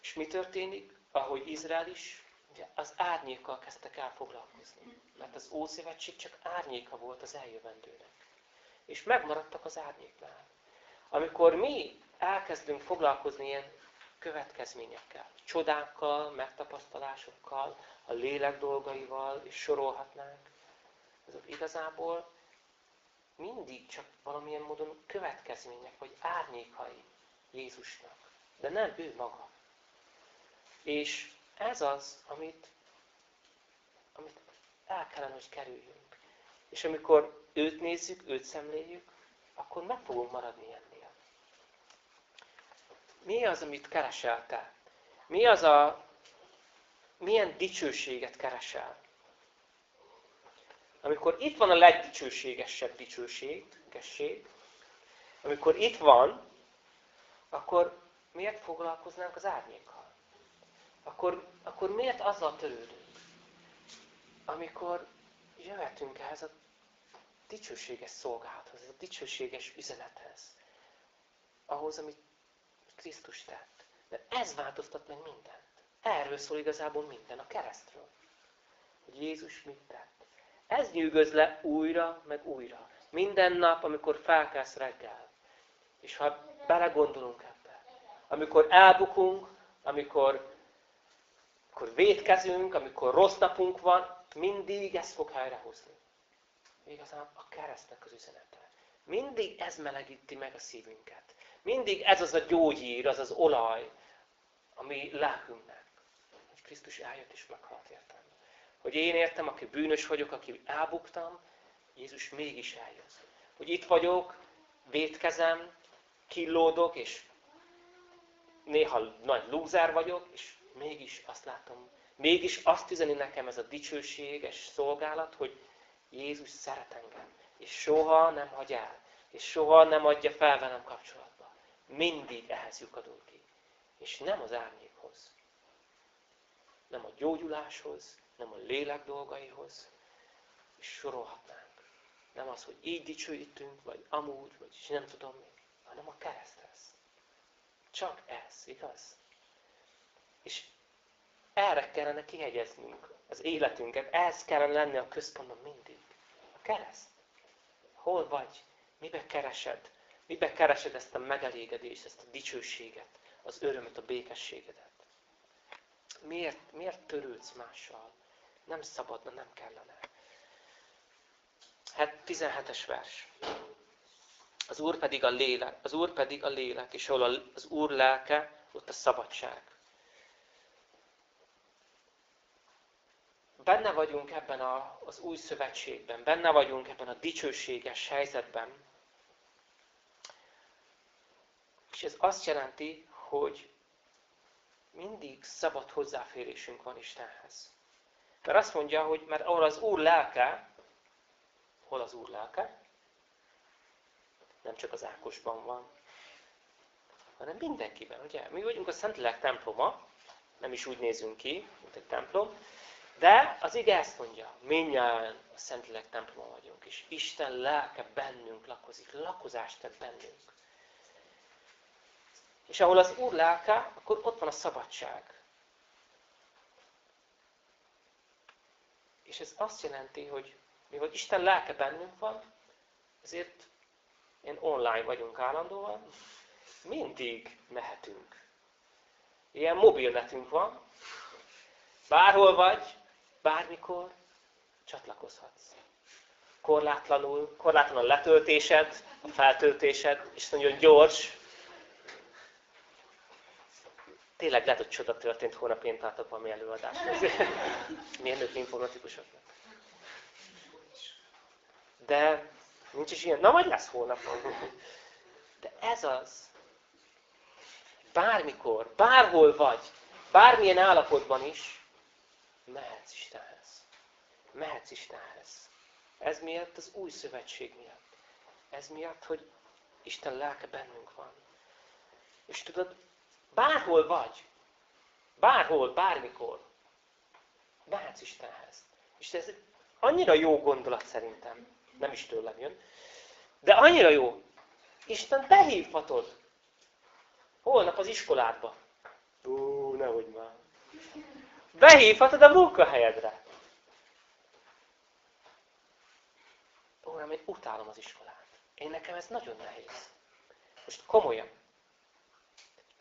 Speaker 1: És mi történik? Ahogy Izrael is, ugye az árnyékkal kezdtek el foglalkozni. Mert az Ószövetség csak árnyéka volt az eljövendőnek. És megmaradtak az árnyéknál. Amikor mi elkezdünk foglalkozni ilyen következményekkel, csodákkal, megtapasztalásokkal, a lélek dolgaival, és sorolhatnánk, azok igazából mindig csak valamilyen módon következmények, vagy árnyékai Jézusnak. De nem ő maga. És ez az, amit, amit el kellene, hogy kerüljünk. És amikor őt nézzük, őt szemléljük, akkor meg fogunk maradni ennél. Mi az, amit keresel te? Mi az a, milyen dicsőséget keresel? Amikor itt van a legdicsőségesebb dicsőségesség, amikor itt van, akkor miért foglalkoznánk az árnyékkal? Akkor, akkor miért azzal törődünk? Amikor jöhetünk ehhez a dicsőséges szolgálathoz, a dicsőséges üzenethez, ahhoz, amit Krisztus tett. De ez változtat meg mindent. Erről szól igazából minden, a keresztről. Hogy Jézus mit tett. Ez nyűgöz le újra, meg újra. Minden nap, amikor felkelsz reggel. És ha belegondolunk ebbe, amikor elbukunk, amikor, amikor védkezünk, amikor rossz napunk van, mindig ez fog helyrehozni. Igazán a keresztnek az üzenete. Mindig ez melegíti meg a szívünket. Mindig ez az a gyógyír, az az olaj, ami lelkünknek. Hogy Krisztus eljött és meghalt érte. Hogy én értem, aki bűnös vagyok, aki elbuktam, Jézus mégis eljött. Hogy itt vagyok, vétkezem, killódok, és néha nagy lúzár vagyok, és mégis azt látom, mégis azt üzeni nekem ez a dicsőséges szolgálat, hogy Jézus szeret engem, és soha nem hagy el, és soha nem adja fel velem kapcsolatba. Mindig ehhez lyukadunk ki. És nem az árnyékhoz. Nem a gyógyuláshoz, nem a lélek dolgaihoz, és sorolhatnánk. Nem az, hogy így dicsőítünk, vagy amúgy, vagy nem tudom mi, hanem a kereszthez. Csak ez, igaz? És erre kellene kihegyeznünk az életünket, ez kellene lenni a központban mindig. A kereszt. Hol vagy? Mibe keresed? Mibe keresed ezt a megelégedést, ezt a dicsőséget, az örömet, a békességedet? Miért, miért törődsz mással? Nem szabadna, nem kellene. Hát 17-es vers. Az Úr pedig a lélek, az Úr pedig a lélek, és ahol az Úr lelke, ott a szabadság. Benne vagyunk ebben a, az új szövetségben, benne vagyunk ebben a dicsőséges helyzetben. És ez azt jelenti, hogy mindig szabad hozzáférésünk van Istenhez. Mert azt mondja, hogy mert ahol az Úr lelke, hol az Úr lelke? Nem csak az Ákosban van, hanem mindenkiben, ugye? Mi vagyunk a Szentlélek temploma, nem is úgy nézünk ki, mint egy templom, de az ige ezt mondja, mindjárt a Szentlélek temploma vagyunk, és Isten lelke bennünk lakozik, lakozást tett bennünk. És ahol az Úr lelke, akkor ott van a szabadság. És ez azt jelenti, hogy mivel Isten lelke bennünk van, ezért én online vagyunk állandóan, mindig mehetünk. Ilyen mobilnetünk van, bárhol vagy, bármikor csatlakozhatsz. Korlátlanul, korlátlan a letöltésed, a feltöltésed, és nagyon gyors. Tényleg lehet, hogy csoda történt, hónap én tartok valami előadást. Nők informatikusoknak. De nincs is ilyen. Na, majd lesz holnap. De ez az. Bármikor, bárhol vagy, bármilyen állapotban is, mehetsz Istenhez. Mehetsz Istenhez. Ez miatt az új szövetség miatt. Ez miatt, hogy Isten lelke bennünk van. És tudod, bárhol vagy, bárhol, bármikor, mehetsz Istenhez. És ez annyira jó gondolat szerintem, nem is tőlem jön, de annyira jó. Isten behívhatod. Holnap az iskoládba. Ú, nehogy már. Behívhatod a munkahelyedre. Nem, én utálom az iskolát. Én nekem ez nagyon nehéz. Most komolyan.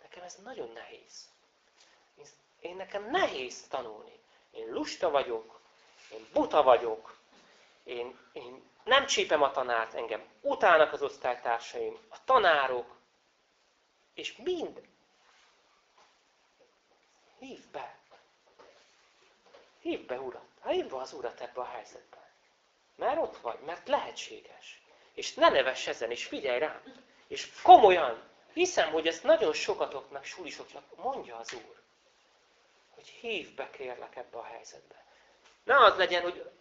Speaker 1: Nekem ez nagyon nehéz. Én nekem nehéz tanulni. Én lusta vagyok, én buta vagyok, én, én nem csípem a tanárt, engem utálnak az osztálytársaim, a tanárok, és mind. Hívd be. Hívd be Urat. Hívd be az Urat ebbe a helyzetbe. Mert ott vagy, mert lehetséges. És ne nevess ezen, és figyelj rám. És komolyan, hiszem, hogy ezt nagyon sokatoknak, sulisoknak mondja az Úr. Hogy hívd be, kérlek, ebbe a helyzetbe. Ne az legyen, hogy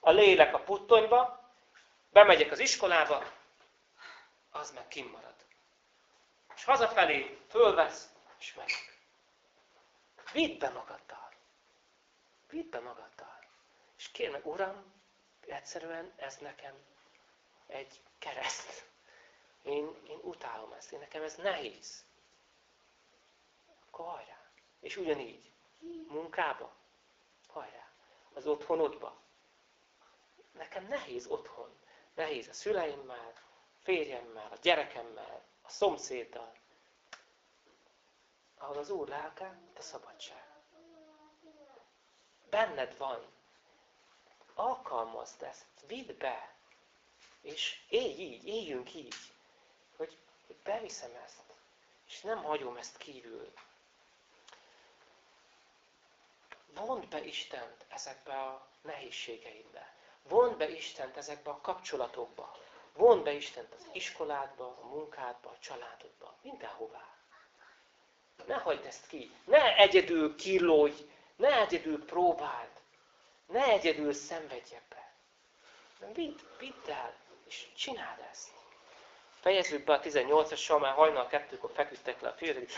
Speaker 1: a lélek a puttonyba, bemegyek az iskolába, az meg kimarad. És hazafelé fölvesz, és megyek. Vidd be magaddal. Vidd be magaddal. És kérj meg, Uram, egyszerűen ez nekem egy kereszt. Én, én utálom ezt, én nekem ez nehéz. Akkor hajrá. És ugyanígy, munkába, hajrá. Az otthonodba. Nekem nehéz otthon. Nehéz a szüleimmel, férjemmel, a gyerekemmel, a szomszéddal. Ahol az Úr lelke, a szabadság. Benned van. Alkalmazd ezt, vidd be. És élj így, éljünk így. Hogy, hogy beviszem ezt. És nem hagyom ezt kívül. Vond be Istent ezekbe a nehézségeidbe. Vond be Istent ezekbe a kapcsolatokba. Vond be Istent az iskoládba, a munkádba, a családodba, mindenhová. Ne hagyd ezt ki. Ne egyedül kilódj, ne egyedül próbáld. Ne egyedül szenvedj ebbe. Vidd, vidd el, és csináld ezt. Fejezzük be a 18-assal, már hajnal kettőkor feküdtek le a fiúk,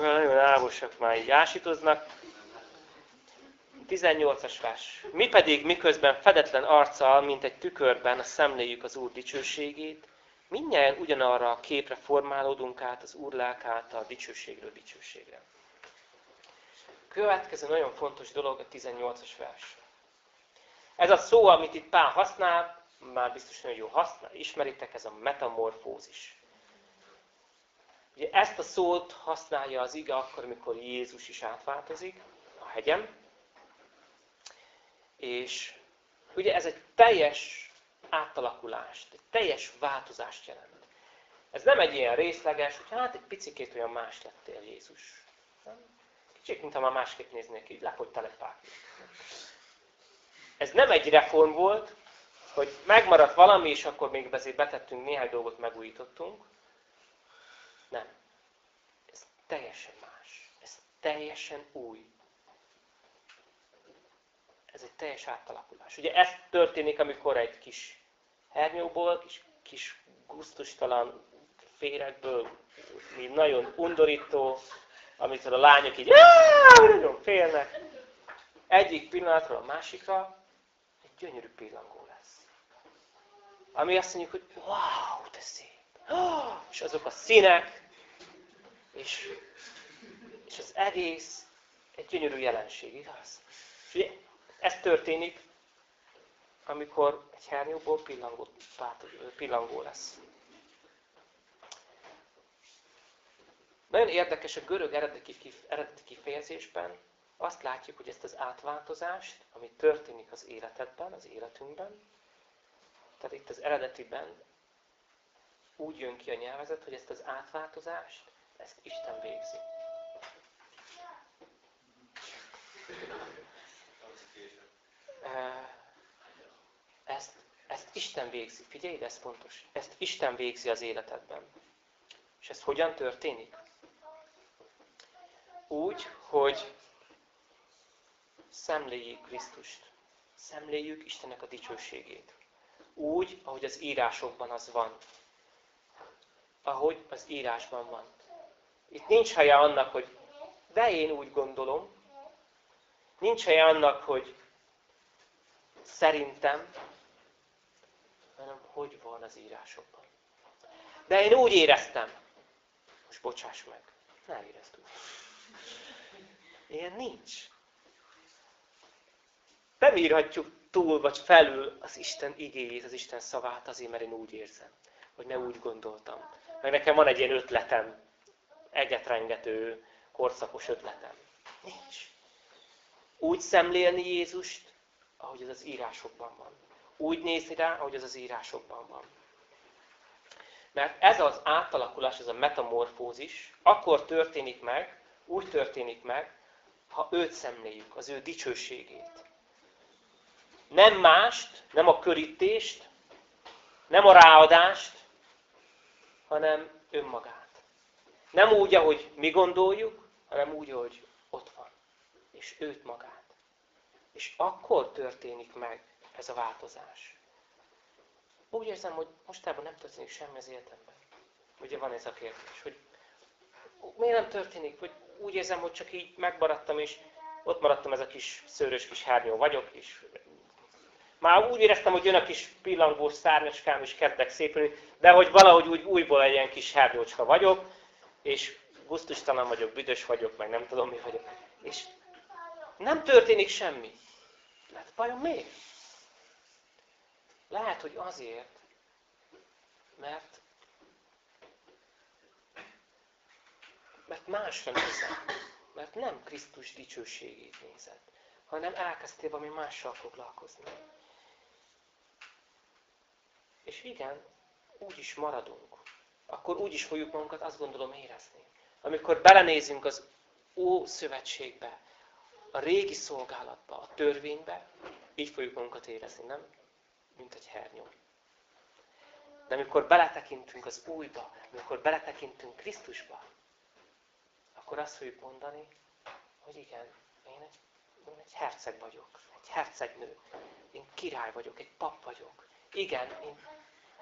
Speaker 1: nagyon álmosak már így ásítoznak. 18-as vers. Mi pedig miközben fedetlen arccal, mint egy tükörben szemléljük az Úr dicsőségét, mindjárt ugyanarra a képre formálódunk át az Úr lelk által dicsőségről dicsőségre. Következő nagyon fontos dolog a 18-as vers. Ez a szó, amit itt Pál használ, már biztos nagyon jó használ, ismeritek, ez a metamorfózis. Ugye ezt a szót használja az ige akkor, amikor Jézus is átváltozik a hegyen, és ugye ez egy teljes átalakulást, egy teljes változást jelent. Ez nem egy ilyen részleges, hogy hát egy picikét olyan más lettél Jézus. Kicsit, mintha már másképp néznék, így lefogytál egy pár. Ez nem egy reform volt, hogy megmaradt valami, és akkor még azért betettünk néhány dolgot, megújítottunk. Nem. Ez teljesen más. Ez teljesen új. Ez egy teljes átalakulás. Ugye ez történik, amikor egy kis hernyóból, kis, kis gusztustalan férekből, mi nagyon undorító, amitől a lányok így nagyon félnek. Egyik pillanatról a másikra egy gyönyörű pillangó lesz. Ami azt mondjuk, hogy wow, de szép. És azok a színek, és, és az egész egy gyönyörű jelenség, igaz? És ugye ez történik, amikor egy hernyóból pillangó, pillangó lesz. Nagyon érdekes a görög eredeti kifejezésben, azt látjuk, hogy ezt az átváltozást, ami történik az életedben, az életünkben, tehát itt az eredetiben úgy jön ki a nyelvezet, hogy ezt az átváltozást, ezt Isten végzi. Ezt, ezt Isten végzi. Figyelj, ez fontos. Ezt Isten végzi az életedben. És ez hogyan történik? Úgy, hogy szemléljük Krisztust. Szemléljük Istennek a dicsőségét. Úgy, ahogy az írásokban az van. Ahogy az írásban van. Itt nincs helye annak, hogy de én úgy gondolom. Nincs helye annak, hogy szerintem, hanem hogy van az írásokban. De én úgy éreztem. Most bocsáss meg. Ne érezd úgy. Ilyen nincs nem írhatjuk túl vagy felül az Isten igéjét, az Isten szavát azért, mert én úgy érzem, hogy ne úgy gondoltam. Meg nekem van egy ilyen ötletem, egetrengető, korszakos ötletem. Nincs. Úgy szemlélni Jézust, ahogy az az írásokban van. Úgy nézni rá, ahogy az az írásokban van. Mert ez az átalakulás, ez a metamorfózis, akkor történik meg, úgy történik meg, ha őt szemléljük, az ő dicsőségét. Nem mást, nem a körítést, nem a ráadást, hanem önmagát. Nem úgy, ahogy mi gondoljuk, hanem úgy, ahogy ott van. És őt magát. És akkor történik meg ez a változás. Úgy érzem, hogy mostában nem történik semmi az életemben. Ugye van ez a kérdés, hogy miért nem történik? Hogy úgy érzem, hogy csak így megmaradtam, és ott maradtam ez a kis szőrös kis hárnyó vagyok, és már úgy éreztem, hogy jön a kis pillangós szárnyacskám, és kezdek szépülni, de hogy valahogy úgy újból egy ilyen kis hárnyócska vagyok, és gusztustalan vagyok, büdös vagyok, meg nem tudom mi vagyok. És nem történik semmi. Hát vajon miért? Lehet, hogy azért, mert mert másra nézed. Mert nem Krisztus dicsőségét nézed, hanem elkezdtél valami mással foglalkozni. És igen, úgy is maradunk. Akkor úgy is fogjuk magunkat azt gondolom érezni. Amikor belenézünk az Ó szövetségbe, a régi szolgálatba, a törvénybe, így fogjuk magunkat érezni, nem? Mint egy hernyó. De amikor beletekintünk az újba, amikor beletekintünk Krisztusba, akkor azt fogjuk mondani, hogy igen, én egy, én egy herceg vagyok, egy hercegnő, én király vagyok, egy pap vagyok. Igen, én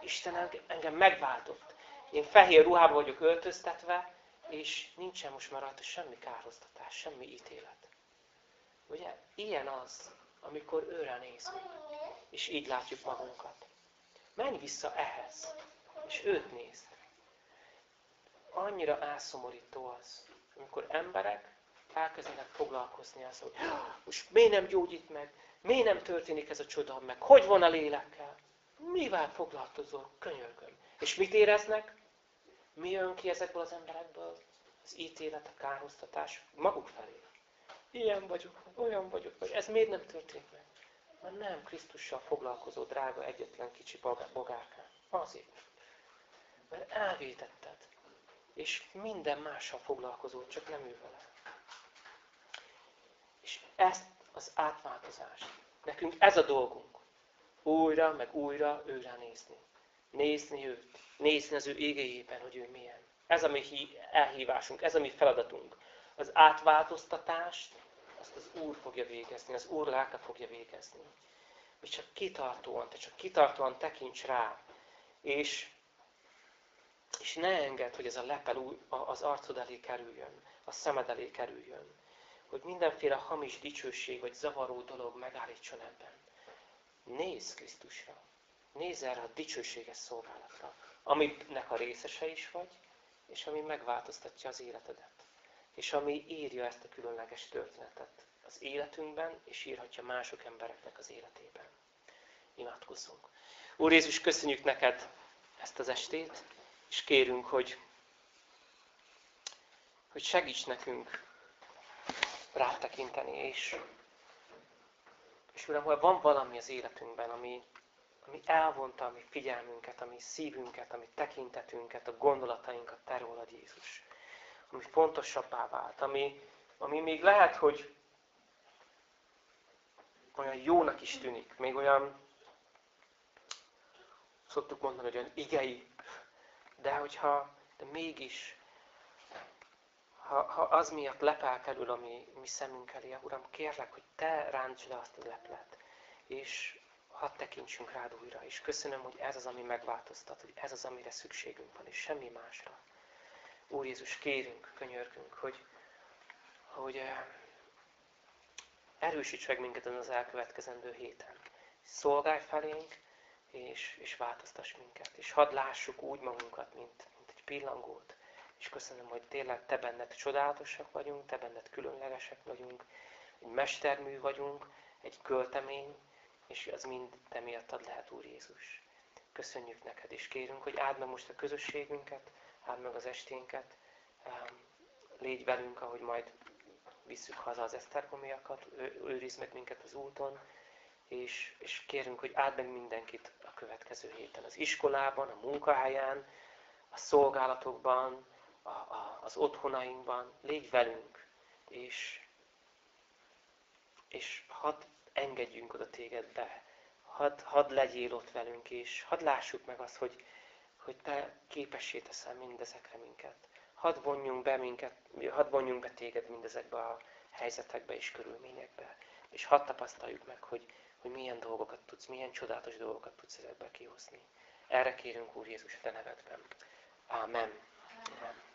Speaker 1: Isten engem megváltott. Én fehér ruhába vagyok öltöztetve, és nincsen most már rajta semmi kárhoztatás, semmi ítélet. Ugye? Ilyen az, amikor őre nézünk, és így látjuk magunkat. Menj vissza ehhez, és őt nézd. Annyira elszomorító az, amikor emberek elkezdenek foglalkozni az, hogy most miért nem gyógyít meg, miért nem történik ez a csoda meg, hogy van a lélekkel. Mivel foglalkozol? Könyörgöm. És mit éreznek? Mi jön ki ezekből az emberekből? Az ítélet, a kárhoztatás maguk felé. Ilyen vagyok, olyan vagyok, vagy ez miért nem történik meg? Mert nem Krisztussal foglalkozó drága egyetlen kicsi bogárkán. Azért. Mert elvétetted. És minden mással foglalkozó, csak nem ő vele. És ezt az átváltozást. Nekünk ez a dolgunk újra, meg újra őre nézni. Nézni őt. Nézni az ő égéjében, hogy ő milyen. Ez a mi elhívásunk, ez a mi feladatunk. Az átváltoztatást, azt az Úr fogja végezni, az Úr lelke fogja végezni. Mi csak kitartóan, te csak kitartóan tekints rá, és, és ne engedd, hogy ez a lepel az arcod elé kerüljön, a szemed elé kerüljön. Hogy mindenféle hamis dicsőség vagy zavaró dolog megállítson ebben. Nézz Krisztusra. Nézz erre a dicsőséges szolgálatra, aminek a részese is vagy, és ami megváltoztatja az életedet. És ami írja ezt a különleges történetet az életünkben, és írhatja mások embereknek az életében. Imádkozzunk. Úr Jézus, köszönjük neked ezt az estét, és kérünk, hogy, hogy segíts nekünk rátekinteni, és, és Uram, ha van valami az életünkben, ami, ami elvonta a mi figyelmünket, a mi szívünket, a mi tekintetünket, a gondolatainkat te rólad, Jézus. Ami fontosabbá vált, ami, ami még lehet, hogy olyan jónak is tűnik, még olyan, szoktuk mondani, hogy olyan igei, de hogyha, de mégis, ha, ha az miatt lepel kerül a mi, mi szemünk elé, Uram, kérlek, hogy Te ránts le azt a leplet, és hadd tekintsünk rád újra, és köszönöm, hogy ez az, ami megváltoztat, hogy ez az, amire szükségünk van, és semmi másra. Úr Jézus, kérünk, könyörgünk, hogy, hogy eh, erősíts meg minket az elkövetkezendő héten. Szolgálj felénk, és, és változtass minket. És hadd lássuk úgy magunkat, mint, mint egy pillangót. És köszönöm, hogy tényleg Te benned csodálatosak vagyunk, Te benned különlegesek vagyunk, egy mestermű vagyunk, egy költemény, és az mind Te miattad lehet, Úr Jézus. Köszönjük neked, és kérünk, hogy áld meg most a közösségünket, áld meg az esténket, légy velünk, ahogy majd visszük haza az esztergomiakat, őriz meg minket az úton, és, és kérünk, hogy áld meg mindenkit következő héten. Az iskolában, a munkahelyen, a szolgálatokban, a, a, az otthonainkban. Légy velünk, és, és hadd engedjünk oda téged be. Hadd, hadd legyél ott velünk, és hadd lássuk meg azt, hogy, hogy te képessé teszel mindezekre minket. Hadd vonjunk be minket, hadd vonjunk be téged mindezekbe a helyzetekbe és körülményekbe. És hadd tapasztaljuk meg, hogy, hogy milyen dolgokat tudsz, milyen csodálatos dolgokat tudsz ezekből kihozni. Erre kérünk Úr Jézus a te nevedben. Amen. Amen.